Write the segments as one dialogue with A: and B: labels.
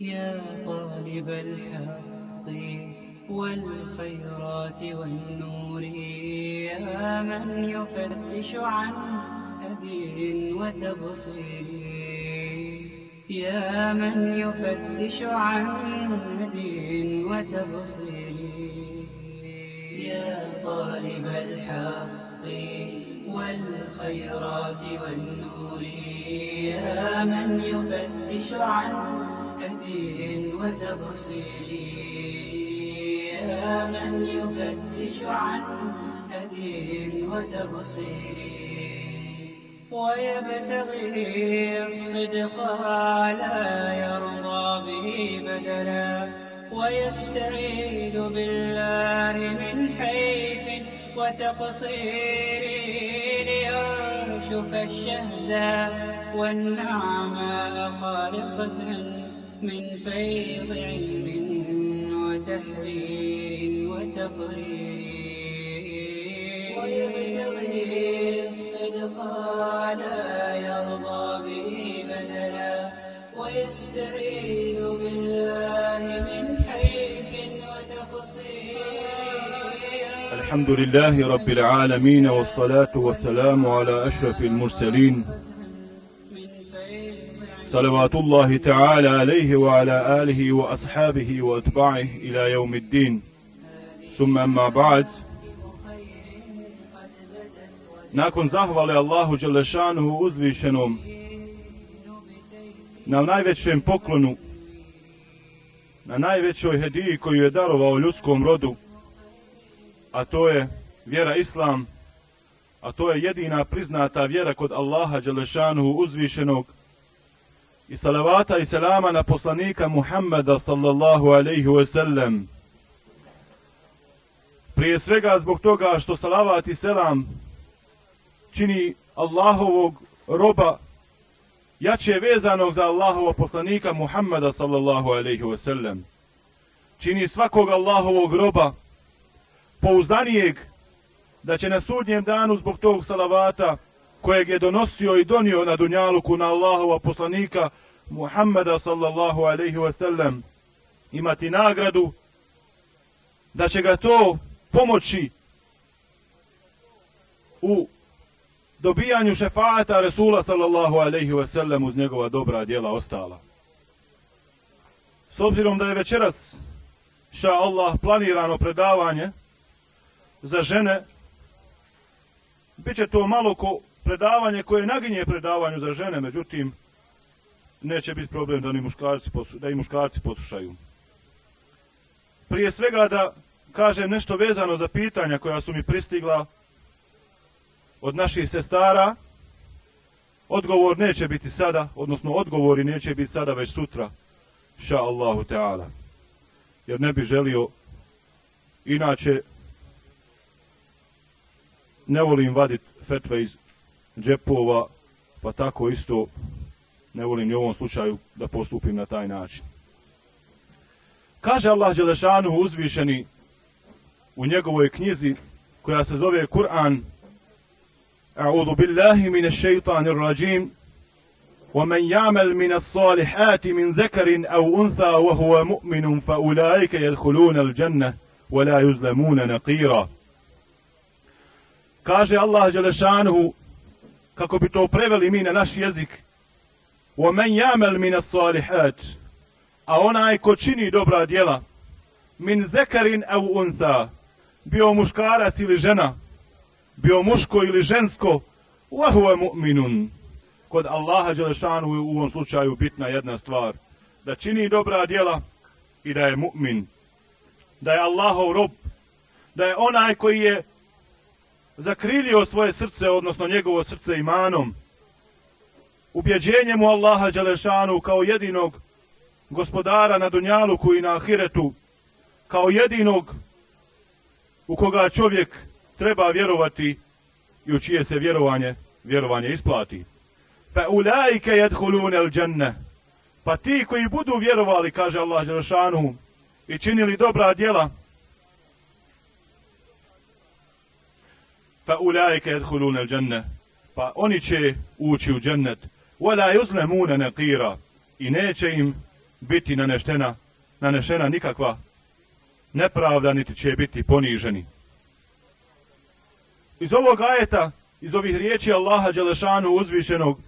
A: يا طالب الحق والخيرات والنور يا من يفتش عن هدي وتبصير يا من يفتش عن هدي وتبصير يا طالب الحق والخيرات والنور. هدي وتبصير. يا من يفتش عن هدي وتبصير. ويبتغي الصدق لا يرضى به بدلا ويستعيد بالله من حيف وتقصير. ليرشف الشهد والنعماء خالصة. من فيض علم وتحرير وتقرير. ويبتغي الصدق لا يرضى به بدلا. ويستعيذ بالله من حيف وتقصير.
B: الحمد لله رب العالمين والصلاة والسلام على أشرف المرسلين صلوات الله تعالى عليه وعلى آله وأصحابه وأتباعه إلى يوم الدين ثم أما بعد Nakon zahvale Allahu Đelešanuhu uzvišenom na najvećem poklonu, na najvećoj hediji koju je darovao ljudskom rodu, a to je vjera Islam, a to je jedina priznata vjera kod Allaha Đelešanuhu uzvišenog, i salavata i selama na poslanika Muhammeda sallallahu alaihi wa sallam. Prije svega zbog toga što salavat i selam čini Allahovog roba jače vezanog za Allahova poslanika Muhammeda sallallahu alaihi wa sallam. Čini svakog Allahovog roba pouzdanijeg da će na sudnjem danu zbog tog salavata kojeg je donosio i donio na dunjaluku na Allahova poslanika Muhammeda sallallahu alaihi wa sallam imati nagradu da će ga to pomoći u dobijanju šefata Resula sallallahu alaihi wa sallam uz njegova dobra djela ostala. S obzirom da je večeras ša Allah planirano predavanje za žene, bit će to malo ko predavanje koje naginje predavanju za žene, međutim, neće biti problem da, ni muškarci, da i muškarci poslušaju. Prije svega da kažem nešto vezano za pitanja koja su mi pristigla od naših sestara, odgovor neće biti sada, odnosno odgovori neće biti sada, već sutra, ša Allahu Teala. Jer ne bi želio, inače, ne volim vaditi fetve iz džepova, pa tako isto ne volim ni u ovom slučaju da postupim na taj način. Kaže Allah Đelešanu uzvišeni u njegovoj knjizi koja se zove Kur'an A'udhu billahi mine šeitanir rajim ومن يعمل من الصالحات من ذكر أو أنثى وهو مؤمن فأولئك يدخلون الجنة ولا يظلمون نقيرا kaže Allah Đelešanuhu kako bi to preveli mi na naš jezik وَمَنْ يَعْمَلْ مِنَ الصَّالِحَاتِ A onaj ko čini dobra djela, min zekarin au untha, bio muškarac ili žena, bio muško ili žensko, وَهُوَ mu'minun. Kod Allaha Đelešanu u ovom slučaju bitna jedna stvar, da čini dobra djela i da je mu'min, da je Allahov rob, da je onaj koji je zakrilio svoje srce, odnosno njegovo srce imanom, ubjeđenjem u Allaha Đelešanu kao jedinog gospodara na Dunjaluku i na Ahiretu, kao jedinog u koga čovjek treba vjerovati i u čije se vjerovanje, vjerovanje isplati. Fa ulaike jedhulune al dženne, pa ti koji budu vjerovali, kaže Allah Đelešanu, i činili dobra djela, fa ulaike jedhulune al dženne, pa oni će ući u džennet, ولا يظلمون نقيرا i neće im biti naneštena, nanešena nikakva nepravda, niti će biti poniženi. Iz ovog ajeta, iz ovih riječi Allaha Đelešanu uzvišenog,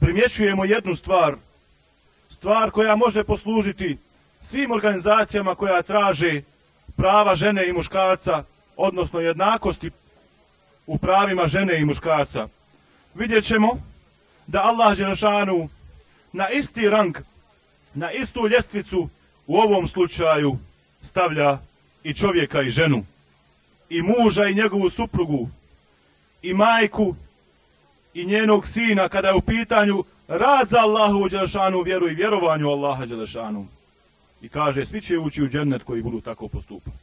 B: primjećujemo jednu stvar, stvar koja može poslužiti svim organizacijama koja traže prava žene i muškarca, odnosno jednakosti u pravima žene i muškarca. Vidjet ćemo da Allah Đelešanu na isti rang, na istu ljestvicu u ovom slučaju stavlja i čovjeka i ženu, i muža i njegovu suprugu, i majku i njenog sina kada je u pitanju rad za Allahu Đelešanu vjeru i vjerovanju Allaha Đelešanu. I kaže, svi će ući u džennet koji budu tako postupati.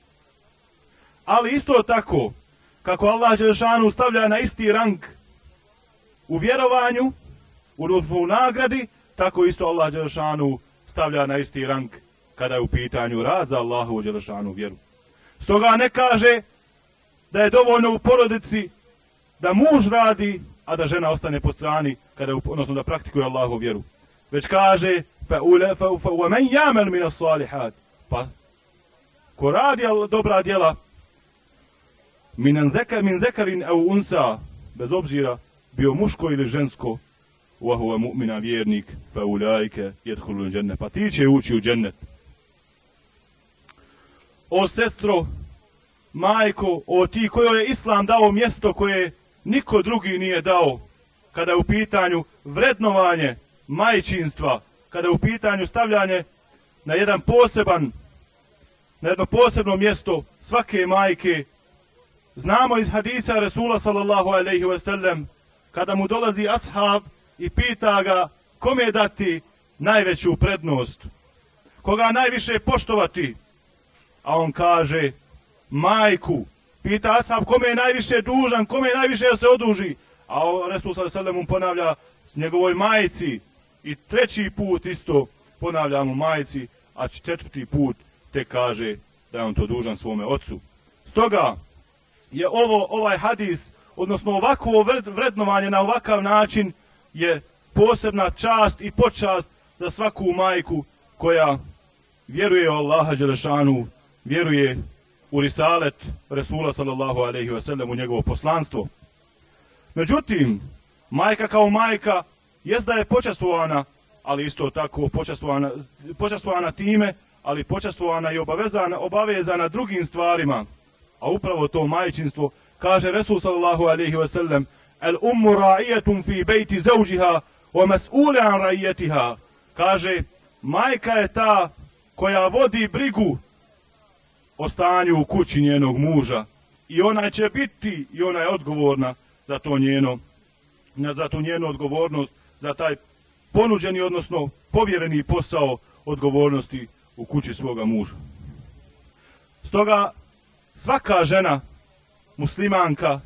B: Ali isto tako, kako Allah Đelešanu stavlja na isti rang u vjerovanju, u, u nagradi, tako isto Allah Đelešanu stavlja na isti rang kada je u pitanju rad za Allahu Đelešanu vjeru. Stoga ne kaže da je dovoljno u porodici da muž radi, a da žena ostane po strani, kada je, odnosno da praktikuje Allahu vjeru. Već kaže, fa ule, fa, fa, wa men jamel min salihat. Pa, ko radi dobra djela, min zekar, min zekarin au unsa, bez obzira, bio muško ili žensko, wa huwa mu'mina vjernik, fa ulaike jedhulun džennet. Pa ti će ući u džennet. O sestro, majko, o ti kojoj je Islam dao mjesto koje niko drugi nije dao, kada je u pitanju vrednovanje majčinstva, kada je u pitanju stavljanje na jedan poseban, na jedno posebno mjesto svake majke, znamo iz hadisa Resula sallallahu alaihi ve sellem, kada mu dolazi ashab i pita ga kome dati najveću prednost, koga najviše poštovati, a on kaže majku, pita ashab kome je najviše dužan, kome je najviše da se oduži, a Resul sallallahu alaihi mu ponavlja njegovoj majici. I treći put isto ponavlja mu majici, a četvrti put te kaže da je on to dužan svome ocu. Stoga je ovo ovaj hadis, odnosno ovako vrednovanje na ovakav način je posebna čast i počast za svaku majku koja vjeruje u Allaha Đelešanu, vjeruje u risalet Resula sallallahu alaihi wa sallam u njegovo poslanstvo. Međutim, majka kao majka jest da je počastvovana, ali isto tako počastvovana, počastvovana time, ali počastvovana i obavezana, obavezana drugim stvarima. A upravo to majčinstvo, kaže Resul sallallahu alaihi wa sallam, الأم راعية في بيت زوجها ومسؤولة عن رعيتها an ra'ijetiha. Kaže, majka je ta koja vodi brigu o stanju u kući njenog muža. I ona će biti, i ona je odgovorna za to njeno, za tu njenu odgovornost, za taj ponuđeni, odnosno povjereni posao odgovornosti u kući svoga muža. Stoga svaka žena, muslimanka,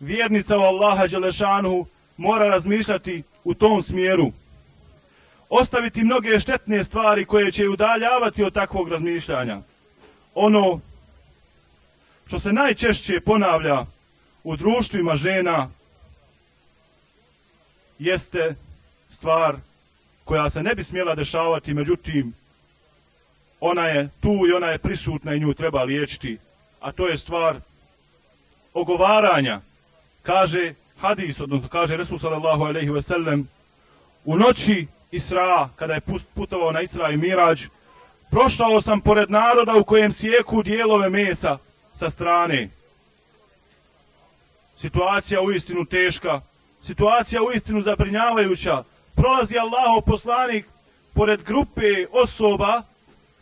B: vjernica u Allaha Đelešanu, mora razmišljati u tom smjeru. Ostaviti mnoge štetne stvari koje će udaljavati od takvog razmišljanja ono što se najčešće ponavlja u društvima žena jeste stvar koja se ne bi smjela dešavati, međutim, ona je tu i ona je prisutna i nju treba liječiti. A to je stvar ogovaranja. Kaže hadis, odnosno kaže Resul sallallahu alaihi ve sellem, u noći Isra, kada je putovao na Isra i Mirađ, Prošao sam pored naroda u kojem sjeku dijelove mesa sa strane. Situacija u istinu teška. Situacija u istinu zabrinjavajuća. Prolazi Allaho poslanik pored grupe osoba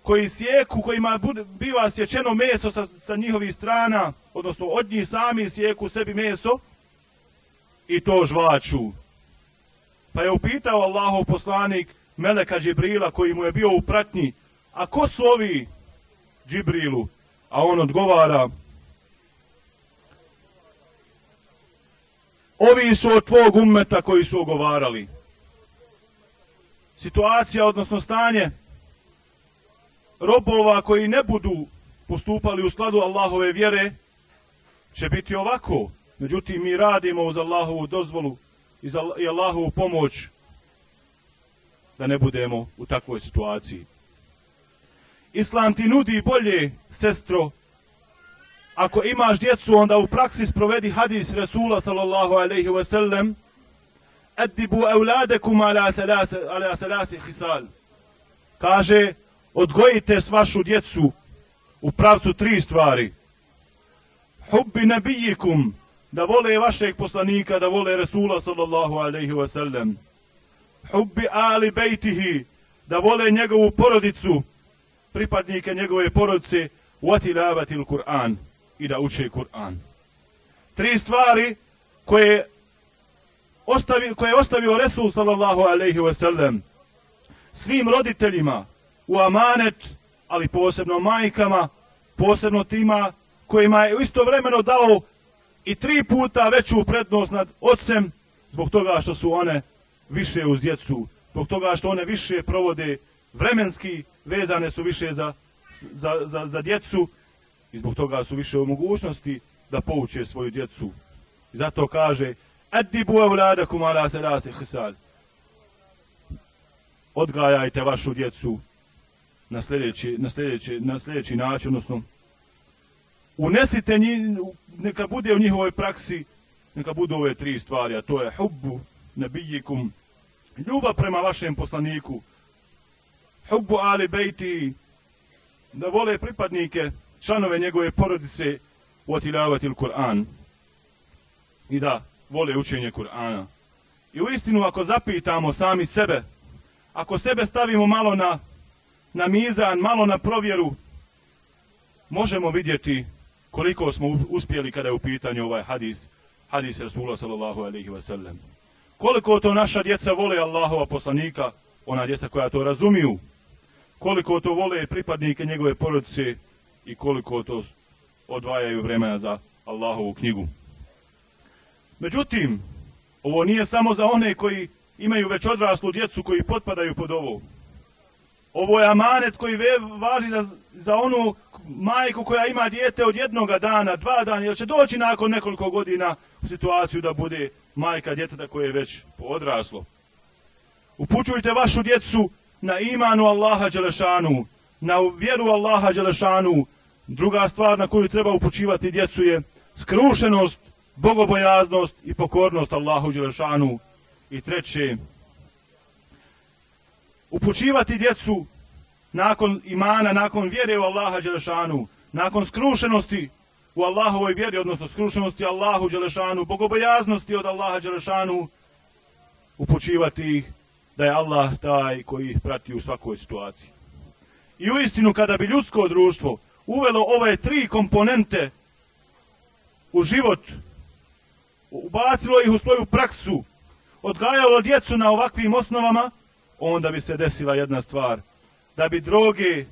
B: koji sjeku, kojima biva sječeno meso sa, sa njihovih strana, odnosno od njih sami sjeku sebi meso i to žvaču. Pa je upitao Allahov poslanik Meleka Džibrila koji mu je bio u pratnji a ko su ovi Džibrilu? A on odgovara, ovi su od tvog ummeta koji su ogovarali. Situacija, odnosno stanje robova koji ne budu postupali u skladu Allahove vjere, će biti ovako. Međutim, mi radimo uz Allahovu dozvolu i Allahovu pomoć da ne budemo u takvoj situaciji. Islam ti nudi bolje, sestro, ako imaš djecu, onda u praksi sprovedi hadis Resula sallallahu alaihi ve sellem edibu evladekum ala salase, ala salase hisal. Kaže, odgojite svašu djecu u pravcu tri stvari. Hubbi nebijikum, da vole vašeg poslanika, da vole Resula sallallahu alaihi wa sallam. Hubbi ali bejtihi, da vole njegovu porodicu, pripadnike njegove porodice, watilavati il-Kur'an i da uče Kur'an. Tri stvari koje ostavi, koje je ostavio Resul sallallahu alaihi wa sallam svim roditeljima u amanet, ali posebno majkama, posebno tima kojima je istovremeno dao i tri puta veću prednost nad ocem zbog toga što su one više uz djecu, zbog toga što one više provode vremenski, vezane su više za, za, za, za djecu i zbog toga su više u mogućnosti da pouče svoju djecu. I zato kaže, Edibu evladakum ala selase hisal. Odgajajte vašu djecu na sljedeći, na sljedeći, na sljedeći način, odnosno unesite njih, neka bude u njihovoj praksi, neka budu ove tri stvari, a to je hubbu nebijikum, ljubav prema vašem poslaniku, hubbu ali bejti, da vole pripadnike, članove njegove porodice, otilavati il Kur'an. I da, vole učenje Kur'ana. I u istinu, ako zapitamo sami sebe, ako sebe stavimo malo na, na mizan, malo na provjeru, možemo vidjeti koliko smo uspjeli kada je u pitanju ovaj hadis, hadis Rasulullah sallallahu alaihi wa sallam. Koliko to naša djeca vole Allahova poslanika, ona djeca koja to razumiju, koliko to vole pripadnike njegove porodice i koliko to odvajaju vremena za Allahovu knjigu. Međutim, ovo nije samo za one koji imaju već odraslu djecu koji potpadaju pod ovo. Ovo je amanet koji ve, važi za, za onu majku koja ima dijete od jednog dana, dva dana, jer će doći nakon nekoliko godina u situaciju da bude majka djeteta koje je već odraslo. Upućujte vašu djecu na imanu Allaha Đelešanu, na vjeru Allaha Đelešanu. Druga stvar na koju treba upućivati djecu je skrušenost, bogobojaznost i pokornost Allahu Đelešanu. I treće, upućivati djecu nakon imana, nakon vjere u Allaha Đelešanu, nakon skrušenosti u Allahovoj vjeri, odnosno skrušenosti Allahu Đelešanu, bogobojaznosti od Allaha Đelešanu, upućivati ih da je Allah taj koji ih prati u svakoj situaciji. I u istinu, kada bi ljudsko društvo uvelo ove tri komponente u život, ubacilo ih u svoju praksu, odgajalo djecu na ovakvim osnovama, onda bi se desila jedna stvar. Da bi droge,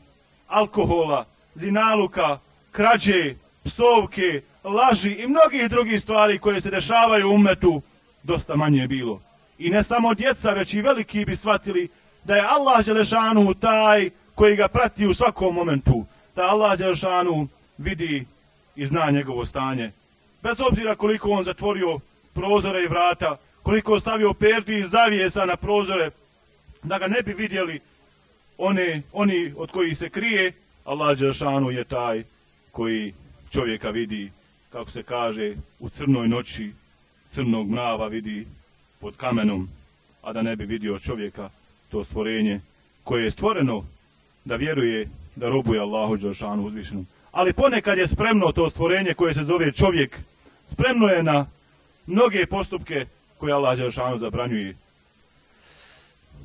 B: alkohola, zinaluka, krađe, psovke, laži i mnogih drugih stvari koje se dešavaju u umetu, dosta manje bilo. I ne samo djeca, već i veliki bi shvatili da je Allah Đelešanu taj koji ga prati u svakom momentu. Da Allah Đelešanu vidi i zna njegovo stanje. Bez obzira koliko on zatvorio prozore i vrata, koliko ostavio perdi i zavijesa na prozore, da ga ne bi vidjeli one, oni od kojih se krije, Allah Đelešanu je taj koji čovjeka vidi, kako se kaže, u crnoj noći, crnog mrava vidi pod kamenom, a da ne bi vidio čovjeka to stvorenje koje je stvoreno da vjeruje da robuje Allahu Đelšanu uzvišenom. Ali ponekad je spremno to stvorenje koje se zove čovjek, spremno je na mnoge postupke koje Allah Đelšanu zabranjuje.